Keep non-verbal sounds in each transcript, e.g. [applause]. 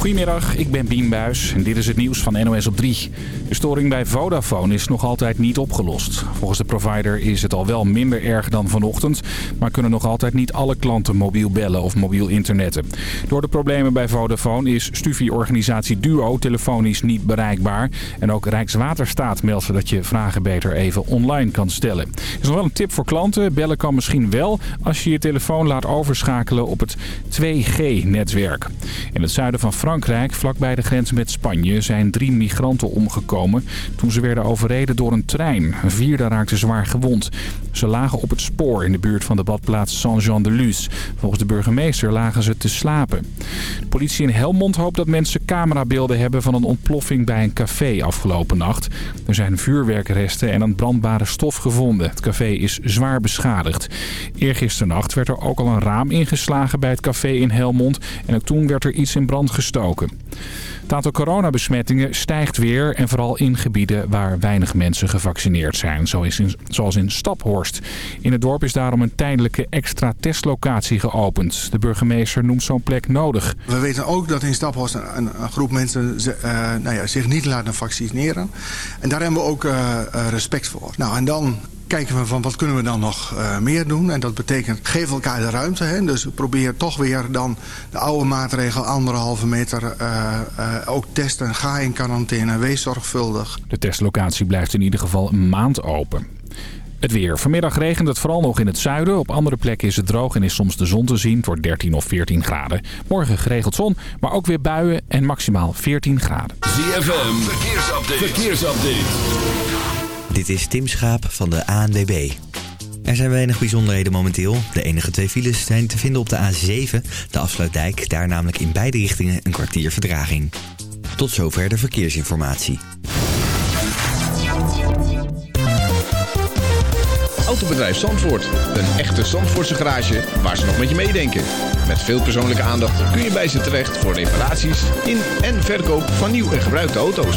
Goedemiddag, ik ben Bien Buis en dit is het nieuws van NOS op 3. De storing bij Vodafone is nog altijd niet opgelost. Volgens de provider is het al wel minder erg dan vanochtend... maar kunnen nog altijd niet alle klanten mobiel bellen of mobiel internetten. Door de problemen bij Vodafone is Stufie-organisatie Duo telefonisch niet bereikbaar. En ook Rijkswaterstaat meldt dat je vragen beter even online kan stellen. Er is nog wel een tip voor klanten. Bellen kan misschien wel als je je telefoon laat overschakelen op het 2G-netwerk. In het zuiden van Frankrijk, vlakbij de grens met Spanje, zijn drie migranten omgekomen toen ze werden overreden door een trein. Een vierde raakte zwaar gewond. Ze lagen op het spoor in de buurt van de badplaats Saint-Jean-de-Luz. Volgens de burgemeester lagen ze te slapen. De politie in Helmond hoopt dat mensen camerabeelden hebben van een ontploffing bij een café afgelopen nacht. Er zijn vuurwerkresten en een brandbare stof gevonden. Het café is zwaar beschadigd. Eergisternacht werd er ook al een raam ingeslagen bij het café in Helmond. En ook toen werd er iets in brand gestoken. Het aantal coronabesmettingen stijgt weer en vooral in gebieden waar weinig mensen gevaccineerd zijn, zoals in Staphorst. In het dorp is daarom een tijdelijke extra testlocatie geopend. De burgemeester noemt zo'n plek nodig. We weten ook dat in Staphorst een, groep mensen uh, nou ja, zich niet laten vaccineren. En daar hebben we ook uh, respect voor. Nou, en dan kijken we van wat kunnen we dan nog uh, meer doen. En dat betekent geef elkaar de ruimte. Hè? Dus probeer toch weer dan de oude maatregel anderhalve meter uh, uh, ook testen. Ga in quarantaine, wees zorgvuldig. De testlocatie blijft in ieder geval een maand open. Het weer. Vanmiddag regent het vooral nog in het zuiden. Op andere plekken is het droog en is soms de zon te zien voor 13 of 14 graden. Morgen geregeld zon, maar ook weer buien en maximaal 14 graden. ZFM, verkeersupdate. verkeersupdate. Dit is Tim Schaap van de ANWB. Er zijn weinig bijzonderheden momenteel. De enige twee files zijn te vinden op de A7, de afsluitdijk. Daar namelijk in beide richtingen een kwartier verdraging. Tot zover de verkeersinformatie. Autobedrijf Zandvoort. Een echte Zandvoortse garage waar ze nog met je meedenken. Met veel persoonlijke aandacht kun je bij ze terecht voor reparaties in en verkoop van nieuw en gebruikte auto's.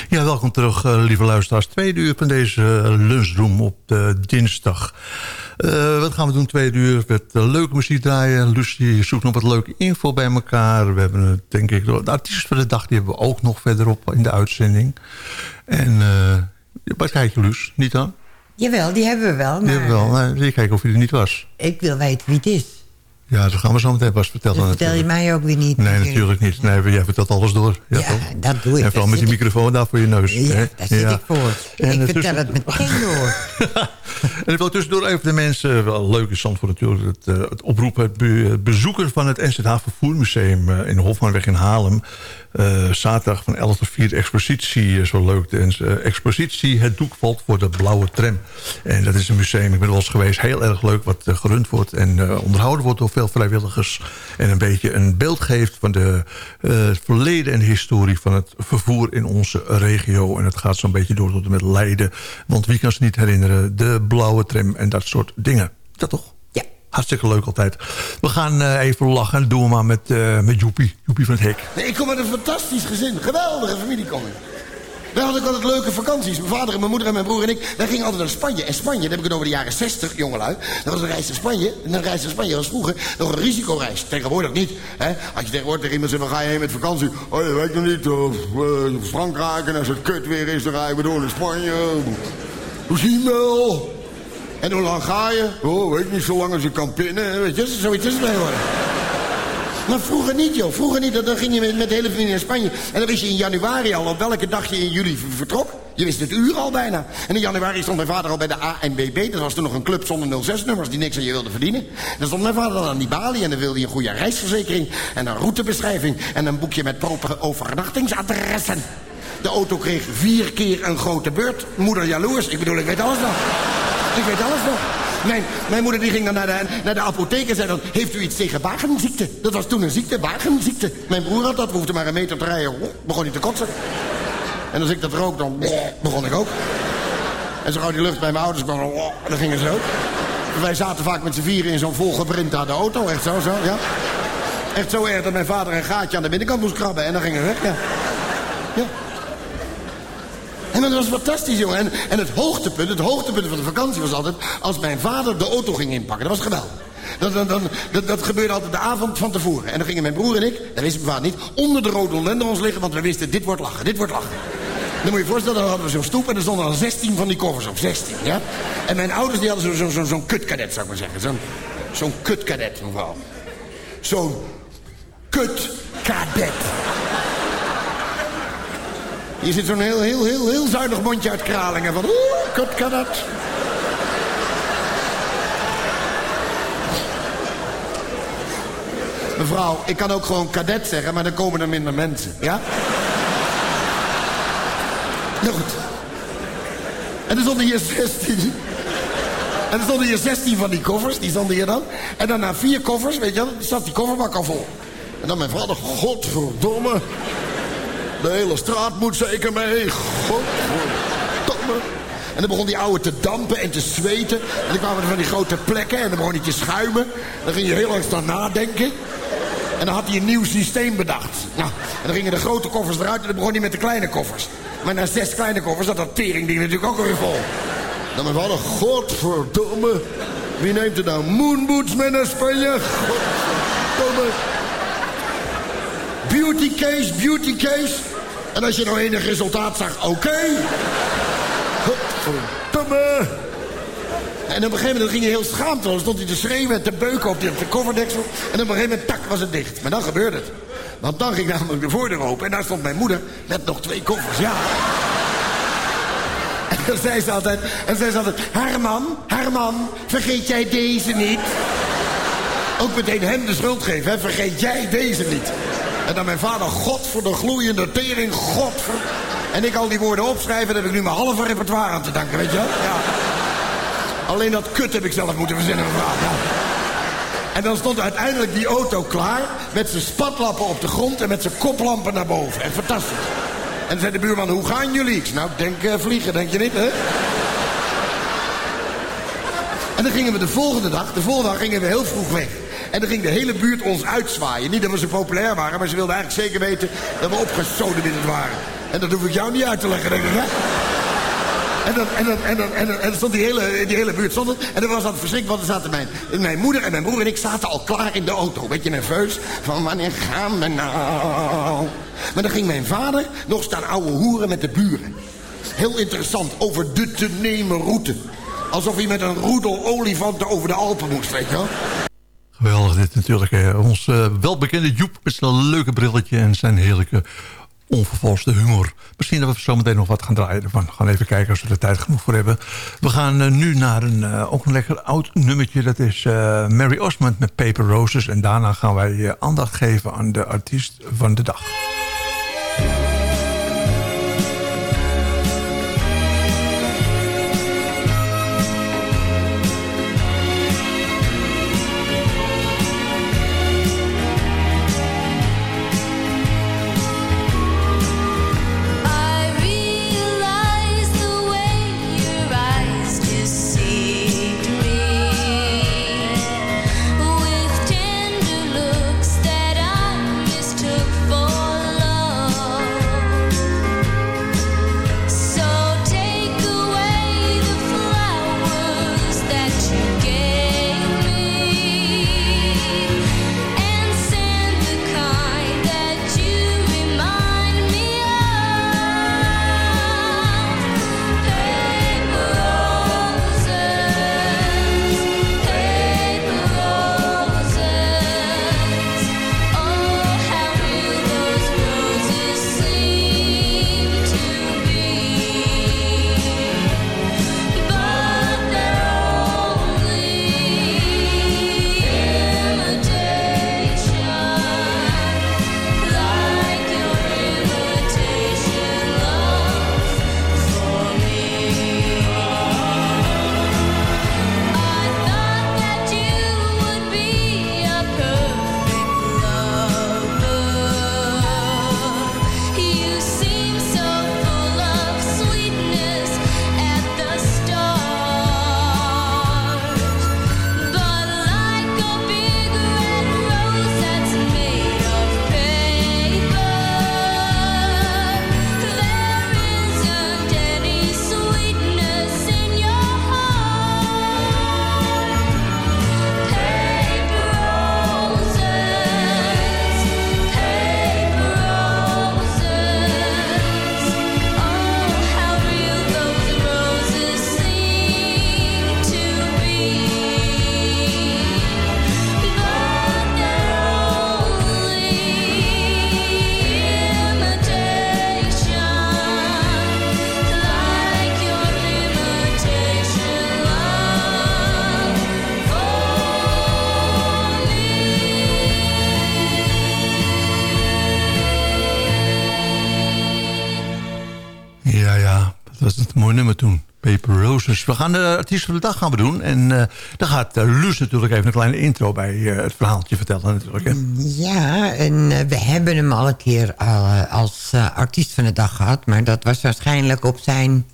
Ja, welkom terug, eh, lieve luisteraars. Tweede uur van deze eh, lunchroom op de dinsdag. Eh, wat gaan we doen tweede uur? Met leuke muziek draaien. Lucie zoekt nog wat leuke info bij elkaar. We hebben, het, denk ik, de artiest van de dag... die hebben we ook nog verderop in de uitzending. En uh, wat kijk je, Luus? Niet dan? Jawel, die hebben we wel. Die Maar hebben we wel. Nou, je kijken of hij er niet was? ik wil weten wie het is. Ja, dat gaan we zo meteen pas vertellen. Dat vertel je mij ook weer niet. Nee, natuurlijk niet. Nee, jij vertelt alles door. Ja, dat doe ik. En vooral met die ik- microfoon daar voor je neus. Ja, hè? daar zit Ja. ik voor. En ik het vertel het meteen door. [laughs] En ik wil tussendoor even de mensen, wel leuk is Zandvoort natuurlijk... het, eh, het oproepen, het be- het bezoeken van het NZH Vervoermuseum... eh, in de Hofmanweg in Haarlem. Eh, zaterdag van 11 tot 4 de expositie wel leuk. De expositie Het Doek valt voor de blauwe tram. En dat is een museum, ik ben er wel eens geweest, heel erg leuk... wat gerund wordt en onderhouden wordt door veel vrijwilligers... en een beetje een beeld geeft van de eh, het verleden en de historie... van het vervoer in onze regio. En het gaat zo'n beetje door tot en met Leiden. Want wie kan ze niet herinneren? De blauwe tram en dat soort dingen. Dat toch? Ja. Hartstikke leuk altijd. We gaan eh, even lachen. Doen we maar met, eh, met Joepie. Joepie van het Hek. Nee, ik kom uit een fantastisch gezin. Geweldige familie kom ik. Wij hadden ook altijd leuke vakanties. Mijn vader en mijn moeder en mijn broer en ik. Wij gingen altijd naar Spanje. En Spanje, dan heb ik het over de jaren 60, jongelui. Dat was een reis naar Spanje. En een reis naar Spanje was vroeger nog een risicoreis. Tegenwoordig niet. Hè? Als je tegenwoordig tegen iemand zegt, dan ga je heen met vakantie. Oh, dat weet ik nog niet. Of eh, Frankrijk. En als het kut weer is, dan je weer door naar Spanje. Hoe zien wel? En hoe lang ga je? Oh, weet ik niet, zo lang als je kan pinnen. Weet je, zoiets is het tegenwoordig. Maar vroeger niet, joh. Vroeger niet. Dan ging je met, met de hele familie naar Spanje. En dan wist je in januari al op welke dag je in juli vertrok. Je wist het uur al bijna. En in januari stond mijn vader al bij de ANBB. Dat was toen nog een club zonder 06-nummers die niks aan je wilde verdienen. Dan stond mijn vader dan aan die balie en dan wilde hij een goede reisverzekering... en een routebeschrijving en een boekje met propere overnachtingsadressen. De auto kreeg vier keer een grote beurt. Moeder jaloers. Ik bedoel, ik weet alles nog. Ik weet alles nog. Mijn, mijn moeder die ging dan naar de, naar de apotheek en zei dan... heeft u iets tegen wagenziekte? Dat was toen een ziekte, wagenziekte. Mijn broer had dat, we hoefden maar een meter te rijden. Begon hij te kotsen. En als ik dat rook, dan begon ik ook. En zo gauw die lucht bij mijn ouders kwam, dan gingen ze ook. Wij zaten vaak met z'n vieren in zo'n volgebrindade auto. Echt zo, zo, ja. Echt zo erg dat mijn vader een gaatje aan de binnenkant moest krabben. En dan gingen we weg, ja. Ja. En dat was fantastisch, jongen. En, het hoogtepunt, het hoogtepunt van de vakantie was altijd... als mijn vader de auto ging inpakken. Dat was geweldig. Dat, dat, dat, dat, gebeurde altijd de avond van tevoren. En dan gingen mijn broer en ik, dat wist mijn vader niet... onder de rhododendrons liggen, want we wisten... dit wordt lachen, dit wordt lachen. Dan moet je je voorstellen, dan hadden we zo'n stoep... en er stonden al 16 van die koffers op, 16, ja? En mijn ouders die hadden zo'n zo, zo, kutkadet, zou ik maar zeggen. Zo'n zo'n kutkadet, mevrouw. Zo'n kutkadet. Hier zit zo'n heel, heel, heel, heel zuinig mondje uit Kralingen van... Oeh, kut kan dat. Mevrouw, ik kan ook gewoon kadet zeggen, maar dan komen er minder mensen, ja? Nou goed. En er stonden hier 16... En er stonden hier 16 van die koffers, die stonden hier dan. En dan na vier koffers, weet je wel, zat die kofferbak al vol. En dan mijn vader, godverdomme... De hele straat moet zeker mee. Godverdomme. En dan begon die ouwe te dampen en te zweten. En dan kwamen er van die grote plekken en dan begon hij te schuimen. Dan ging je heel lang staan nadenken. En dan had hij een nieuw systeem bedacht. Nou, en dan gingen de grote koffers eruit en dan begon hij met de kleine koffers. Maar na zes kleine koffers zat dat teringding natuurlijk ook alweer vol. Dan mijn vader, godverdomme. Wie neemt er nou moonboots mee naar Spanje? Godverdomme. Beauty case, beauty case. En als je nou enig resultaat zag, oké. Godverdomme. En op een gegeven moment ging hij heel schaamteloos. stond hij te schreeuwen en te beuken op, op de kofferdeksel. En op een gegeven moment, tak, was het dicht. Maar dan gebeurde het. Want dan ging namelijk de voordeur open. En daar stond mijn moeder met nog twee koffers, ja. En dan zei ze altijd, en zei ze altijd... Herman, Herman, vergeet jij deze niet? Ook meteen hem de schuld geven, hè. Vergeet jij deze niet? En dan mijn vader, God voor de gloeiende tering, God voor... En ik al die woorden opschrijven, daar heb ik nu mijn halve repertoire aan te danken, weet je wel? Ja. Alleen dat kut heb ik zelf moeten verzinnen, mevrouw. Ja. En dan stond uiteindelijk die auto klaar... met zijn spatlappen op de grond en met zijn koplampen naar boven. En fantastisch. En zei de buurman, hoe gaan jullie? Ik nou, denk eh, vliegen, denk je niet, hè? En dan gingen we de volgende dag, de volgende dag gingen we heel vroeg weg. En dan ging de hele buurt ons uitzwaaien. Niet dat we zo populair waren, maar ze wilden eigenlijk zeker weten dat we opgesodemieterd waren. En dat hoef ik jou niet uit te leggen, denk ik, hè? En dan, en dan, en dan, en dan, dan stond die hele, die hele buurt stond. En dan was dat verschrikkelijk, want er zaten mijn, mijn moeder en mijn broer en ik zaten al klaar in de auto. Beetje nerveus, van wanneer gaan we nou? Maar dan ging mijn vader nog staan ouwe hoeren met de buren. Heel interessant, over de te nemen route. Alsof hij met een roedel olifanten over de Alpen moest, weet je wel. Geweldig dit natuurlijk. Hè. Ons eh, welbekende Joep met zijn leuke brilletje en zijn heerlijke onvervalste humor. Misschien dat we zo meteen nog wat gaan draaien. We gaan even kijken als we er tijd genoeg voor hebben. We gaan eh, nu naar een eh, ook een lekker oud nummertje. Dat is Mary Osmond met Paper Roses. En daarna gaan wij aandacht geven aan de artiest van de dag. Mooi nummer toen. Paper Roses. We gaan de artiest van de dag gaan we doen. En eh dan gaat uh, Luus natuurlijk even een kleine intro bij eh, het verhaaltje vertellen natuurlijk. Hè? Ja, en eh, we hebben hem al een keer eh, als eh, artiest van de dag gehad. Maar dat was waarschijnlijk op zijn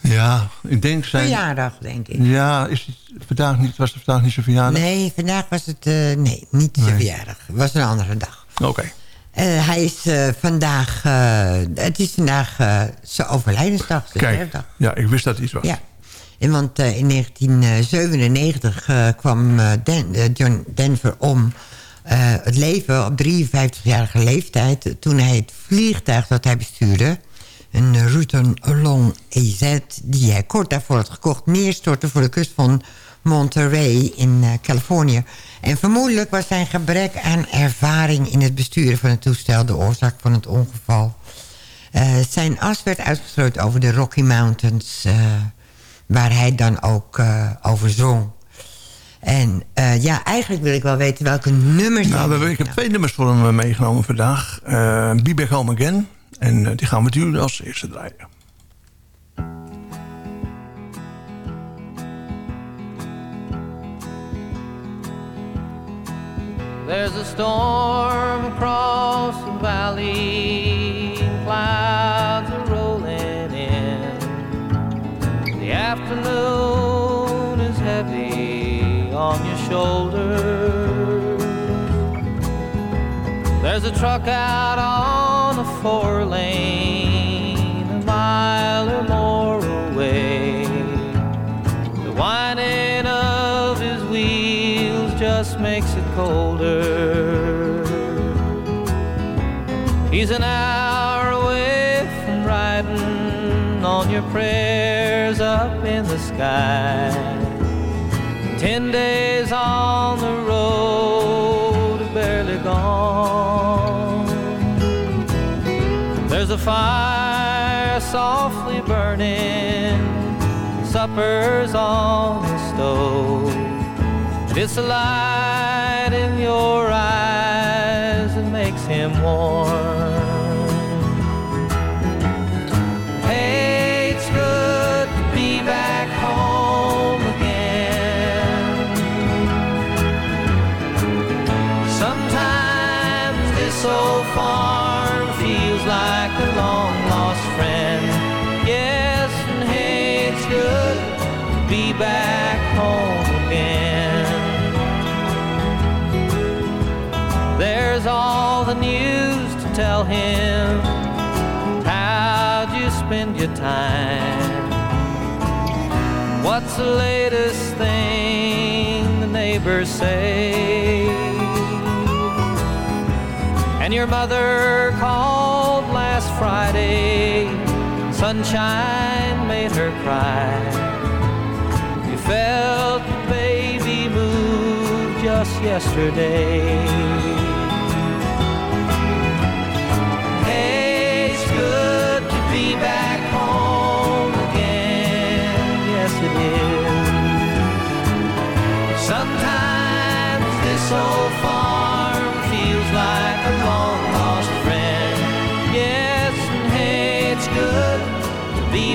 Ja, ik denk zijn... verjaardag, denk ik. Ja, is het vandaag niet, was het vandaag niet zo verjaardag? Nee, vandaag was het... eh, nee, niet zijn Nee. verjaardag. Het was een andere dag. Oké. Eh, hij is eh, vandaag... eh, het is vandaag zijn overlijdensdag, zijn Kijk, ja, ik wist dat het iets was. Ja. En want in 1997 eh, kwam Dan- John Denver om het leven op 53-jarige leeftijd... toen hij het vliegtuig dat hij bestuurde... een Rutan Long EZ, die hij kort daarvoor had gekocht... neerstortte voor de kust van Monterey in eh, Californië. En vermoedelijk was zijn gebrek aan ervaring in het besturen van het toestel... de oorzaak van het ongeval. Eh, zijn as werd uitgestrooid over de Rocky Mountains... eh, waar hij dan ook over zong. En ja, eigenlijk wil ik wel weten welke nummers... Nou, we hebben, ik heb twee nummers voor hem meegenomen vandaag. Eh Be Back Home Again. En die gaan we nu als eerste draaien. There's a storm across the valley, clouds are rolling in. The afternoon is heavy on your shoulders. There's a truck out on the four He's an hour away from riding on your prayers up in the sky. Ten days on the road, barely gone. There's a fire softly burning, supper's on the stove. And it's the light in your eyes that makes him warm. The news to tell him. How'd you spend your time? What's the latest thing the neighbors say? And your mother called last Friday. Sunshine made her cry. You felt the baby move just yesterday.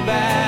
Back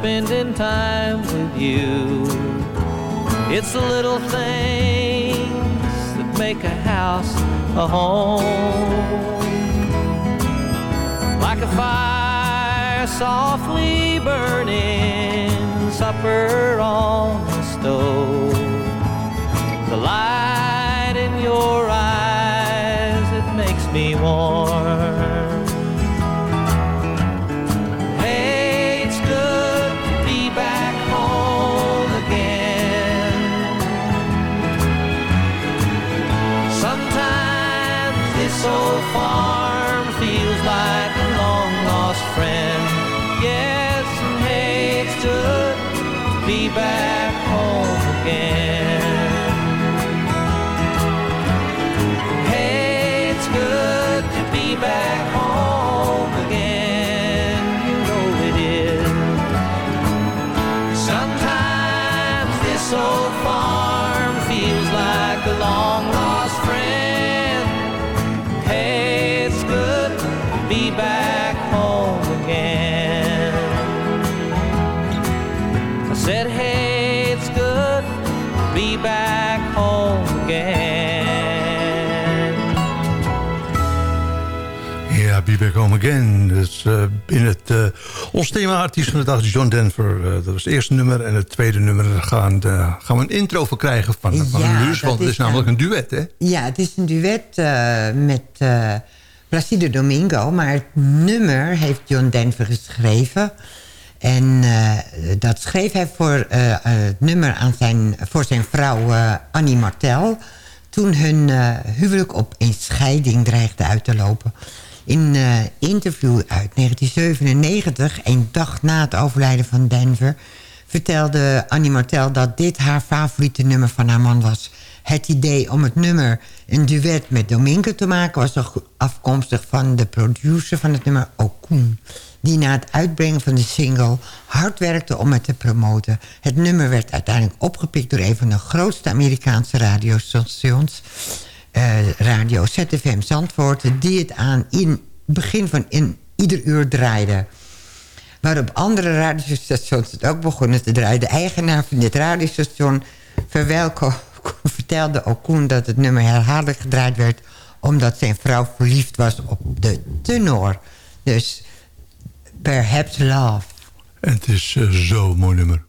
spending time with you. It's the little things that make a house a home. Like a fire softly burning, supper on the stove. The light in your eyes, it makes me warm. Again. Dus, eh, in het, eh, ons thema-artiest van de dag is John Denver. Eh, dat was het eerste nummer. En het tweede nummer daar gaan, gaan we een intro voor krijgen van, van Ja, Luus. Want het is namelijk een duet, hè? Ja, het is een duet met Placido Domingo. Maar het nummer heeft John Denver geschreven. En dat schreef hij voor het nummer aan zijn, voor zijn vrouw Annie Martel... toen hun huwelijk op een scheiding dreigde uit te lopen. In een interview uit 1997, een dag na het overlijden van Denver... vertelde Annie Martel dat dit haar favoriete nummer van haar man was. Het idee om het nummer een duet met Domingo te maken... was afkomstig van de producer van het nummer, Okun... die na het uitbrengen van de single hard werkte om het te promoten. Het nummer werd uiteindelijk opgepikt door een van de grootste Amerikaanse radiostations... eh, radio ZFM Zandvoort... die het aan in begin van in ieder uur draaide... Waarop andere radiostations het ook begonnen te draaien. De eigenaar van dit radiostation [laughs] vertelde Okun dat het nummer herhaaldelijk gedraaid werd... omdat zijn vrouw verliefd was op de tenor. Dus Perhaps Love. En het is eh, zo'n mooi nummer.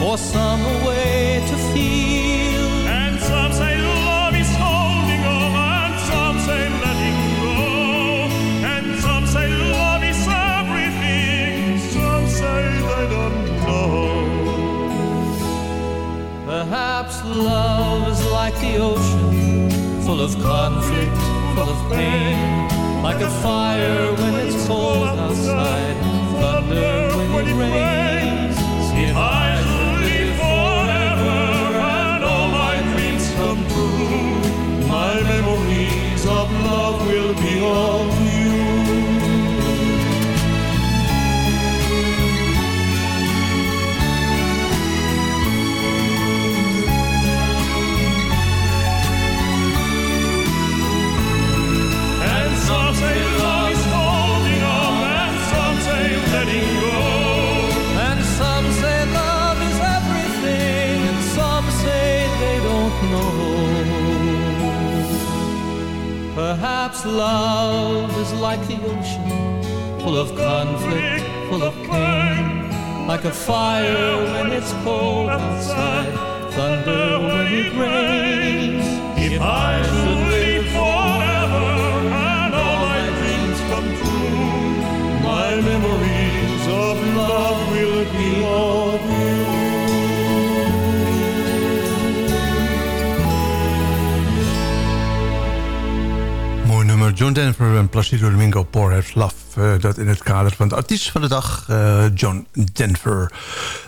for some a way to feel. And some say love is holding on, and some say letting go. And some say love is everything, some say they don't know. Perhaps love is like the ocean, full of conflict, full of pain. Like a fire when it's cold outside, thunder when it rains. Will be of Like a fire when it's cold outside, thunder when it rains. If I should live forever and all my dreams come true, my memories of love will be of you. Mooi nummer, John Denver en Placido Domingo, Poor Perhaps Love. Eh, dat in het kader van de artiest van de dag, eh, John Denver.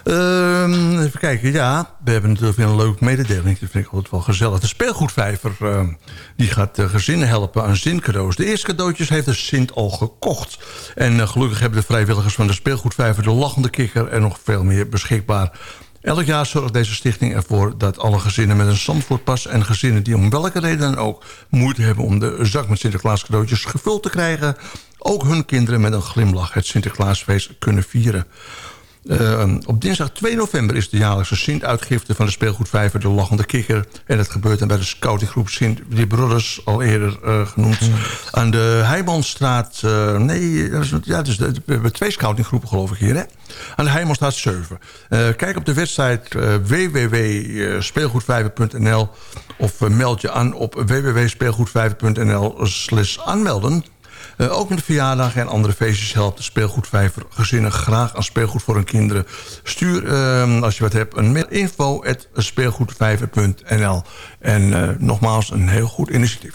Ehm, even kijken, ja, we hebben natuurlijk weer een leuke mededeling. Dat vind ik altijd wel gezellig. De speelgoedvijver eh, die gaat gezinnen helpen aan zincadeaus. De eerste cadeautjes heeft de Sint al gekocht. En eh, gelukkig hebben de vrijwilligers van de speelgoedvijver... de lachende kikker en nog veel meer beschikbaar. Elk jaar zorgt deze stichting ervoor dat alle gezinnen met een Zandvoortpas... en gezinnen die om welke reden dan ook moeite hebben... om de zak met Sinterklaas cadeautjes gevuld te krijgen... ook hun kinderen met een glimlach het Sinterklaasfeest kunnen vieren. Uh, op dinsdag 2 november is de jaarlijkse Sint-uitgifte van de speelgoedvijver De Lachende Kikker. En dat gebeurt dan bij de scoutinggroep Sint Die Brothers, al eerder uh, genoemd. Aan de Heijmanstraat, uh, nee, dat is, ja, dus de, we hebben twee scoutinggroepen geloof ik hier, hè? Aan de Heijmanstraat 7. kijk op de website www.speelgoedvijver.nl of meld je aan op www.speelgoedvijver.nl slash aanmelden. Uh, ook met de verjaardag en andere feestjes helpt speelgoedvijver gezinnen graag aan speelgoed voor hun kinderen. Stuur, uh, als je wat hebt, een mail info speelgoedvijver.nl. En uh, nogmaals, een heel goed initiatief.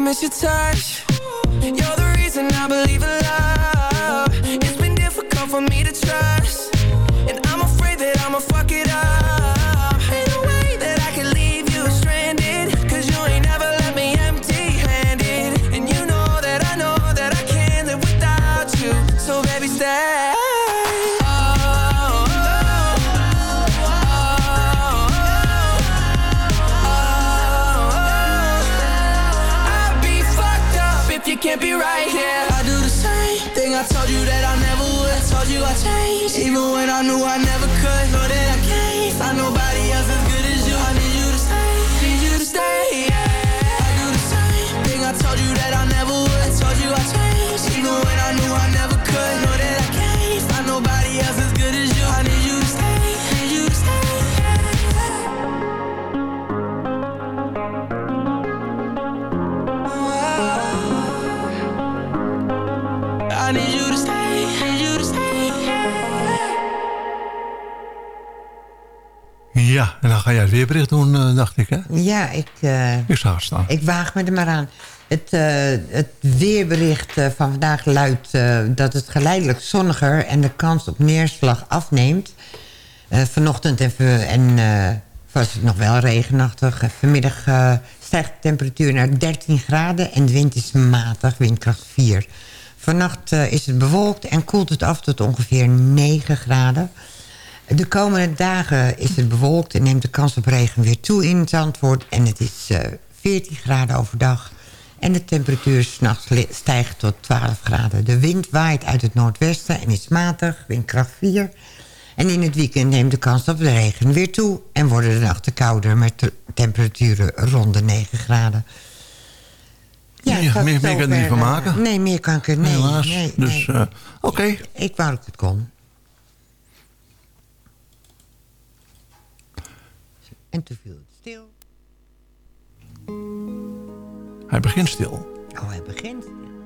miss your touch. You're the reason I believe in love. Even when I knew I never could. Know that I can't find nobody Ja, en dan ga jij het weerbericht doen, uh, dacht ik, hè? Ja, ik... Uh, ik zag het staan. Ik waag me er maar aan. Het, uh, het weerbericht van vandaag luidt dat het geleidelijk zonniger... en de kans op neerslag afneemt. vanochtend en, en was het nog wel regenachtig. Vanmiddag stijgt de temperatuur naar 13 graden... en de wind is matig, windkracht 4. Vannacht is het bewolkt en koelt het af tot ongeveer 9 graden... De komende dagen is het bewolkt en neemt de kans op regen weer toe in het antwoord. En het is uh, 14 graden overdag. En de temperatuur s'nachts stijgt tot 12 graden. De wind waait uit het noordwesten en is matig, windkracht 4. En in het weekend neemt de kans op de regen weer toe... en worden de nachten kouder met temperaturen rond de 9 graden. Ja, meer, meer kan er niet van maken? Nee, meer kan ik er nee, Helaas. Nee, dus. Uh, oké. Okay. Ik wou dat ik het kon. En toen viel het stil. Hij begint stil. Oh, hij begint stil.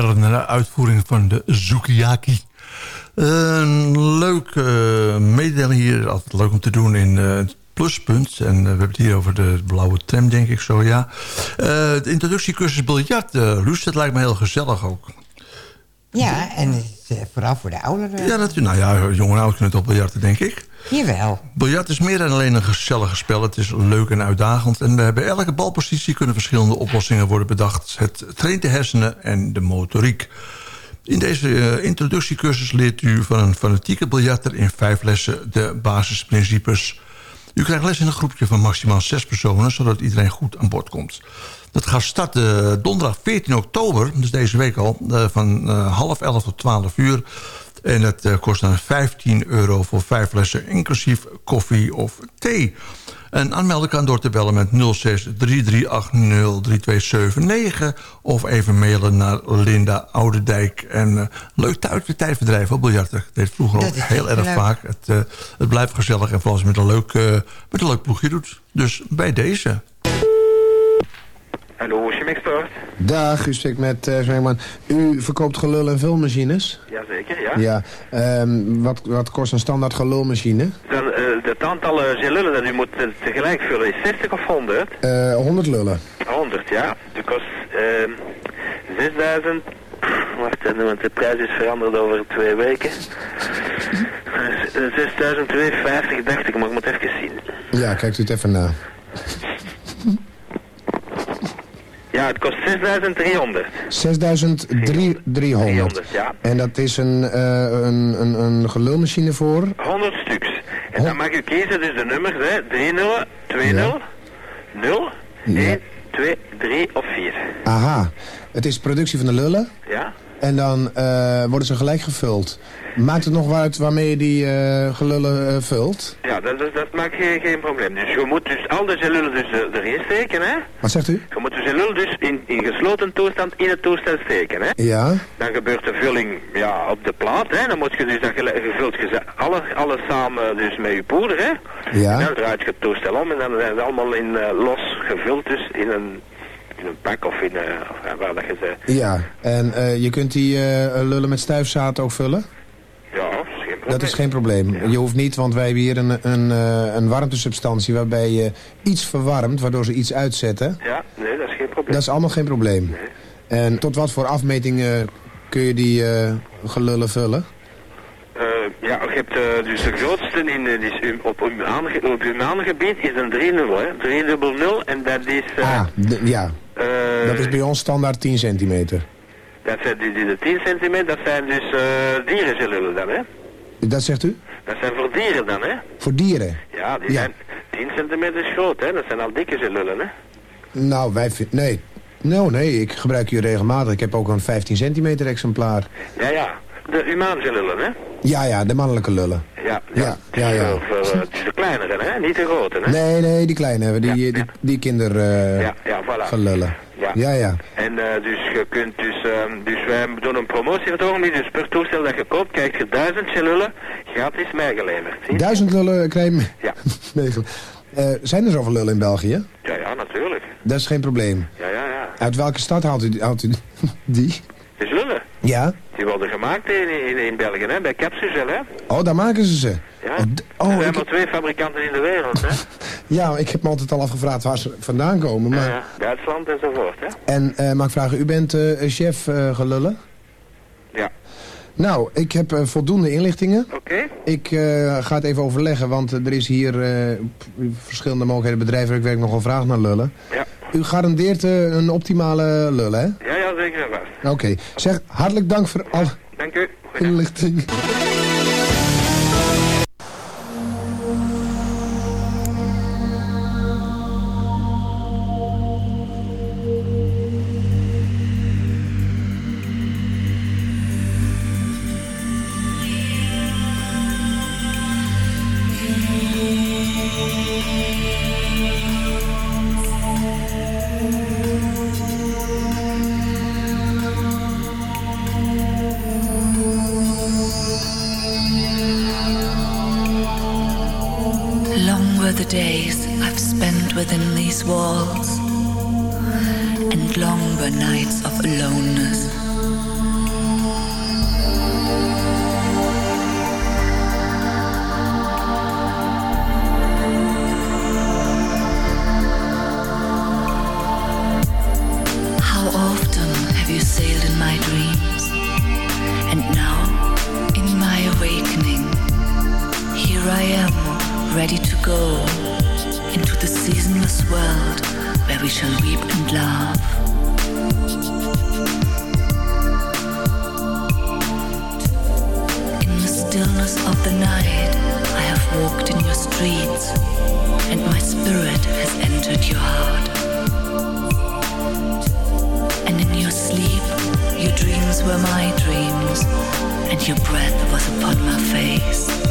Moderne uitvoering van de Sukiyaki. Een leuk uh, mededeling hier, altijd leuk om te doen in eh, het pluspunt. En eh, we hebben het hier over de blauwe tram, denk ik zo, ja. Eh, de introductiecursus biljart, Luus, dat lijkt me heel gezellig ook. Ja, en eh, vooral voor de ouderen. Ja, natuurlijk. Nou ja, jong en oud kunnen op biljarten, denk ik. Jawel. Biljart is meer dan alleen een gezellig spel. Het is leuk en uitdagend. En bij elke balpositie kunnen verschillende oplossingen worden bedacht. Het traint de hersenen en de motoriek. In deze eh, introductiecursus leert u van een fanatieke biljarter in vijf lessen de basisprincipes. U krijgt les in een groepje van maximaal zes personen, zodat iedereen goed aan boord komt. Dat gaat starten eh, donderdag 14 oktober, dus deze week al, eh, van eh, half elf tot 12 uur. En het eh, kost dan 15 euro voor vijf lessen, inclusief koffie of thee. En aanmelden kan door te bellen met 06 33803279 of even mailen naar Linda Oudendijk. En eh, leuk thuis de tijdverdrijf op biljarten. Ik deed vroeger Dat ook heel erg leuk. vaak. Het, het blijft gezellig en vooral als je met een leuk, eh, met een leuk ploegje doet. Dus bij deze. Hallo, Chemexport. Dag, u spreekt met uh. U verkoopt gelul- en vulmachines? Jazeker, ja. Ja. Ehm, wat, wat kost een standaard gelulmachine? Dan, eh, het aantal eh, gelullen dat u moet eh, tegelijk vullen is 60 of 100? Eh 100 lullen. 100, ja. Dat kost eh 6000. Wacht even, want de prijs is veranderd over twee weken. Eh, 6250 dacht ik, maar ik moet even zien. Ja, kijkt u het even na. Ja, het kost 6300. 6300. ja. En dat is een, eh, een, een, een gelulmachine voor? 100 stuks. En dan mag u kiezen dus de nummers, hè. 3 0, 2 0, 0, 1, 2, 3 of 4. Aha. Het is productie van de lullen. Ja? En dan eh, worden ze gelijk gevuld. Maakt het nog uit waarmee je die eh, gelullen eh, vult? Ja, dat, dat, dat maakt geen, geen probleem. Dus je moet dus al de cellullen dus eh, erin steken, hè. Wat zegt u? Je moet de cellule dus in, in gesloten toestand in het toestel steken, hè. Ja. Dan gebeurt de vulling ja, op de plaat, hè. Dan moet je dus dat gevuld je ze alle, alles samen dus met je poeder, hè. Ja. En dan draait je het toestel om en dan zijn ze allemaal in, los gevuld dus in een, in een pak of in, ja, waar dat je ze... Ja. En je kunt die lullen met stuifzaad ook vullen? Ja, dat is geen probleem. Dat is geen probleem. Je hoeft niet, want wij hebben hier een, een, eh, een warmtesubstantie waarbij je iets verwarmt, waardoor ze iets uitzetten. Ja, nee, dat is geen probleem. Dat is allemaal geen probleem. En tot wat voor afmetingen kun je die eh, gelullen vullen? Eh, ja, je hebt dus de grootste in, die is um- op op humaangebied is een 3-0, hè. 3 0 en dat is... Ah, ja. Dat is bij ons standaard 10 centimeter. Dat zijn die, die de 10 centimeter, dat zijn dus uh, dierenzilullen dan, hè? Dat zegt u? Dat zijn voor dieren dan, hè? Voor dieren? Ja, die Ja. zijn 10 centimeter is groot, hè? Dat zijn al dikke zilullen, hè? Nou, wij vinden... Nee. Nou, nee, ik gebruik u regelmatig. Ik heb ook een 15 centimeter exemplaar. Ja, ja. De humaanzilullen, hè? Ja, ja, de mannelijke lullen. Ja, Ja, ja, ja. Voor, voor, het is de kleinere, hè? Niet de grote, hè? Nee, nee, die kleine, die, die, die kinder eh, Ja, ja, voilà. gelullen. Ja. Ja, ja. En eh, dus je kunt dus, ehm, dus wij doen een promotie van het ogenblik, dus per toestel dat je koopt, krijg je duizend cellullen gratis meegeleverd. Zie je? Duizend lullen krijg je Ja. [laughs] Eh, zijn er zoveel lullen in België? Ja, ja, natuurlijk. Dat is geen probleem. Ja, ja, ja. Uit welke stad haalt u, haalt u die? [laughs] De zullen. Ja? Die worden gemaakt in, in, in België, hè? Bij Capsuzel, hè? Oh, daar maken ze ze. Ja. Oh, er oh, zijn ik, maar twee fabrikanten in de wereld, hè? [laughs] ja, ik heb me altijd al afgevraagd waar ze vandaan komen. Maar... Ja, Duitsland enzovoort, hè? En eh, mag ik vragen, u bent eh, chef eh, gelullen? Ja. Nou, ik heb voldoende inlichtingen. Oké. Ik ga het even overleggen, want er is hier verschillende mogelijkheden. Bedrijven waar ik werk nogal vraag naar lullen. Ja. U garandeert een optimale lullen, hè? Ja, ja, zeker. Oké. Zeg, hartelijk dank voor alle Dank u. inlichting. The days I've spent within these walls, and longer nights of aloneness. Go into the seasonless world where we shall weep and laugh. In the stillness of the night, I have walked in your streets, and my spirit has entered your heart. And in your sleep, your dreams were my dreams, and your breath was upon my face.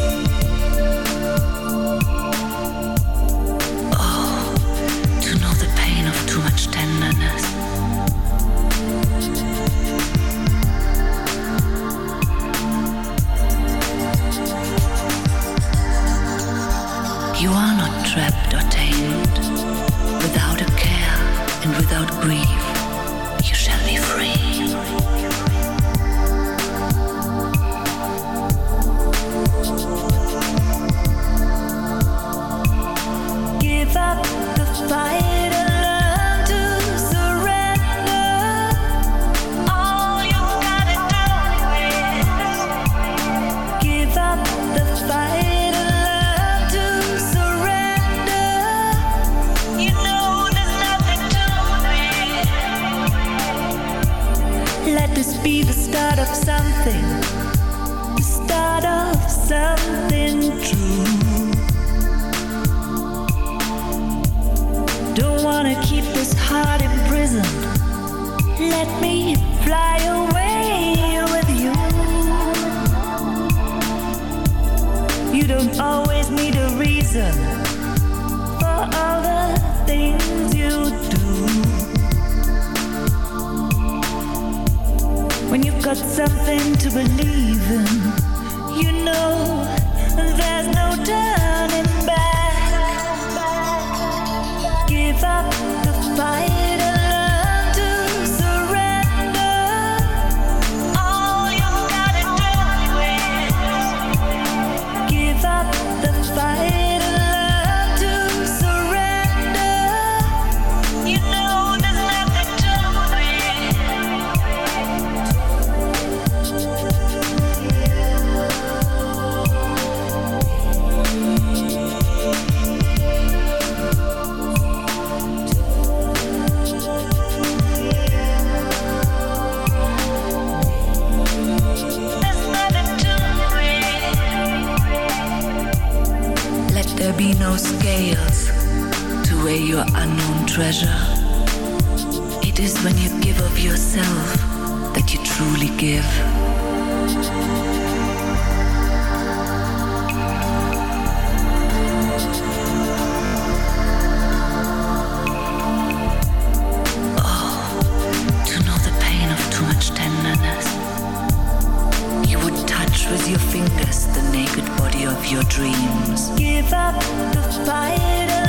Start of something. The start of something true. Don't wanna keep this heart imprisoned. Let me fly away with you. You don't always need a reason got something to believe in, you know there's no treasure. It is when you give of yourself that you truly give. Oh, to know the pain of too much tenderness. You would touch with your fingers the naked body of your dreams. Give up the fight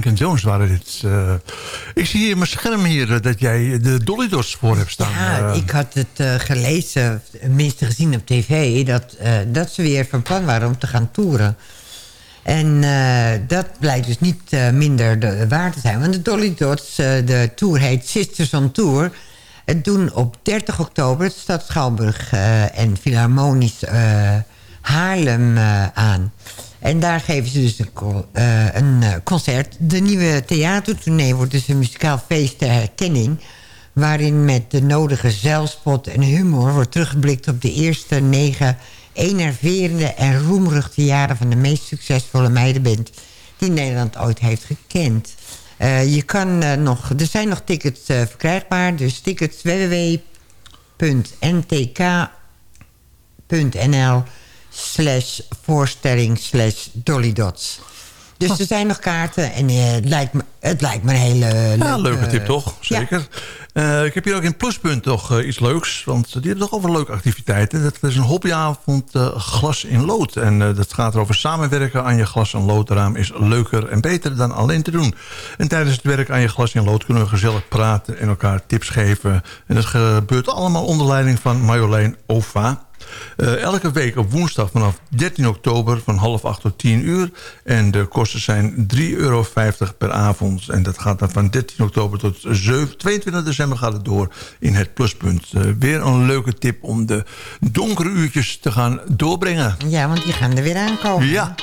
Blink Jones waren dit. eh. ik zie hier in mijn scherm hier eh, dat jij de Dolly Dots voor hebt staan. Ja, Eh, ik had het gelezen, tenminste gezien op tv... Dat, dat ze weer van plan waren om te gaan toeren. En dat blijkt dus niet minder de, waar te zijn. Want de Dolly Dots, de tour heet Sisters on Tour... Het doen op 30 oktober het Stad Schouwburg en Philharmonisch Haarlem aan. En daar geven ze dus een, eh, een eh, concert. De nieuwe theatertournee wordt dus een muzikaal feest ter herkenning... waarin met de nodige zelfspot en humor wordt teruggeblikt op de eerste negen enerverende en roemruchte jaren... van de meest succesvolle meidenband die Nederland ooit heeft gekend. Eh, je kan nog, er zijn nog tickets verkrijgbaar, dus tickets www.ntk.nl slash voorstelling slash dollydots. Dus er zijn nog kaarten en eh, het, lijkt me, het lijkt me een hele leuke... ja, leuke tip toch? Zeker. Eh, ik heb hier ook in Pluspunt nog eh, iets leuks. Want die hebben toch over leuke activiteiten. Dat is een hobbyavond eh, glas in lood. En eh, dat gaat erover samenwerken aan je glas- en loodraam... is leuker en beter dan alleen te doen. En tijdens het werk aan je glas in lood... kunnen we gezellig praten en elkaar tips geven. En dat gebeurt allemaal onder leiding van Marjolein Ova... Eh, elke week op woensdag vanaf 13 oktober van half acht tot 10 uur. En de kosten zijn 3,50 euro per avond. En dat gaat dan van 13 oktober tot 7, 22 december gaat het door in het pluspunt. Eh, weer een leuke tip om de donkere uurtjes te gaan doorbrengen. Ja, want die gaan er weer aankomen. Ja.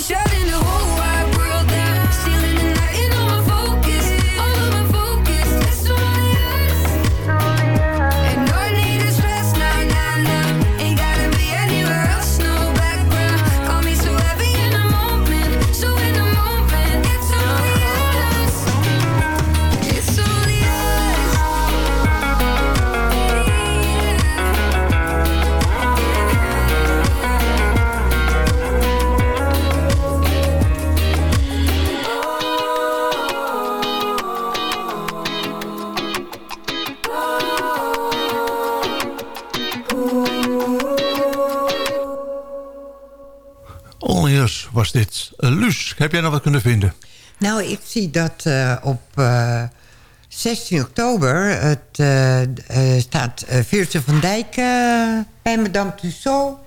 Nation. Heb jij nog wat kunnen vinden? Nou, ik zie dat eh, op eh, uh, 16 oktober het, eh, staat Veertje van Dijk bij Madame Tussaud.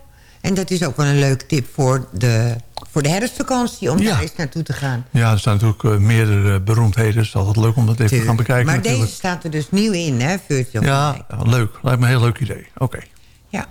En dat is ook wel een leuk tip voor de, voor de herfstvakantie... om daar eens naartoe te gaan. Ja, er staan natuurlijk meerdere beroemdheden. Dus het is altijd leuk om dat even te gaan bekijken. Maar deze staat er dus nieuw in, hè, Veertje van ja, Dijk. Ja, leuk. Lijkt me een heel leuk idee. Oké. Ja.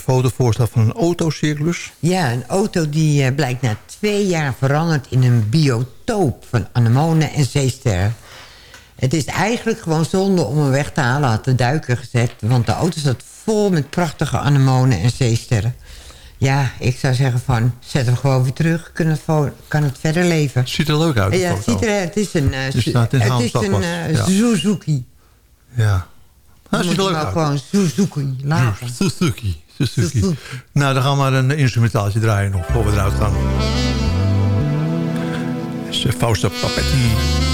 Foto voorstel van een autocircus. Ja, een auto die eh, blijkt na twee jaar veranderd in een biotoop van anemonen en zeesterren. Het is eigenlijk gewoon zonde om hem weg te halen, had de duiker gezet. Want de auto zat vol met prachtige anemonen en zeesterren. Ja, ik zou zeggen van, zet hem gewoon weer terug. Kan het, kan het verder leven. Ziet er leuk uit, Ja, het, ziet er, het is een, eh, Dus staat in het is een eh, ja. Suzuki. Ja. Dat ziet er leuk uit. gewoon Suzuki laten. [laughs] Suzuki. Suzuki. Nou, dan gaan we maar een instrumentaaltje draaien nog, voor we eruit gaan. Fausta Papetti.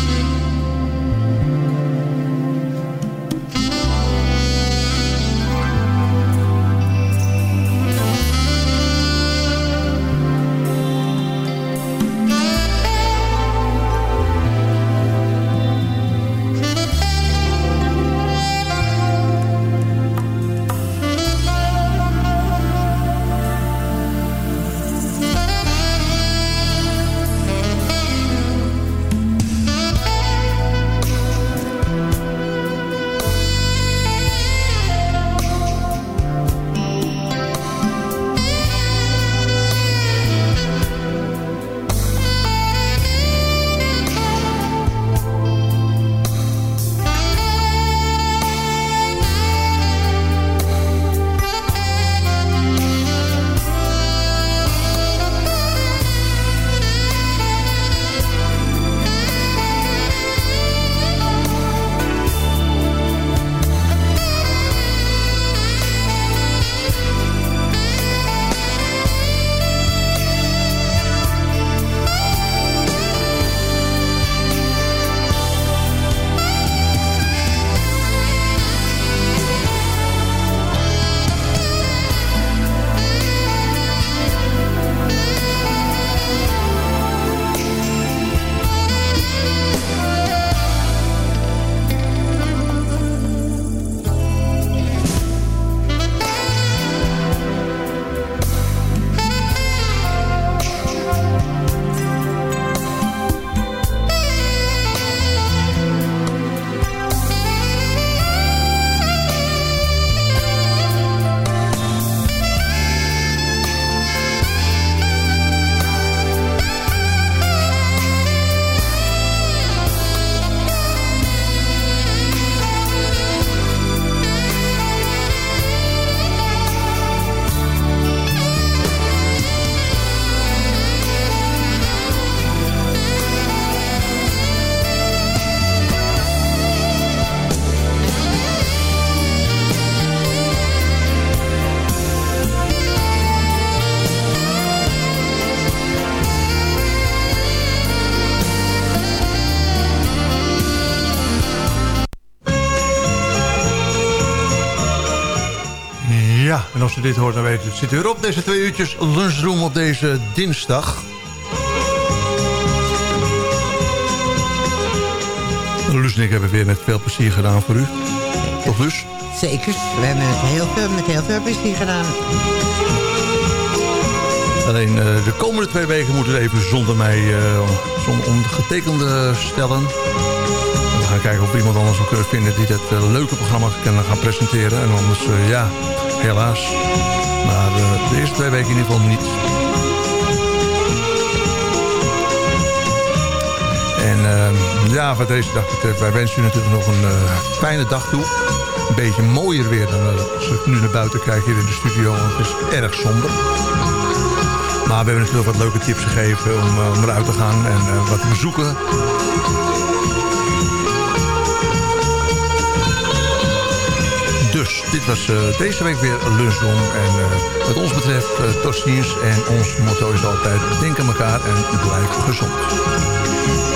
U dit hoort, dan weet u het. Zit weer op deze twee uurtjes lunchroom op deze dinsdag. Luus en ik hebben weer met veel plezier gedaan voor u. Toch Luus? Zeker, we hebben het heel veel, met heel veel plezier gedaan. Alleen eh, de komende twee weken moeten we even zonder mij eh zonder ondergetekende stellen. We gaan kijken of iemand anders nog kunnen vinden die dat eh, leuke programma kan gaan presenteren. En anders, ja, helaas. Maar eh, de eerste twee weken in ieder geval niet. En eh, ja, wat deze dag betreft, wij wensen u natuurlijk nog een eh, fijne dag toe. Een beetje mooier weer dan als ik nu naar buiten kijk hier in de studio. Want het is erg somber. Maar we hebben natuurlijk wat leuke tips gegeven om, om eruit te gaan en wat te bezoeken. Dit was eh, deze week weer lunchroom. En eh, wat ons betreft, uh. En ons motto is altijd, denk aan elkaar en blijf gezond.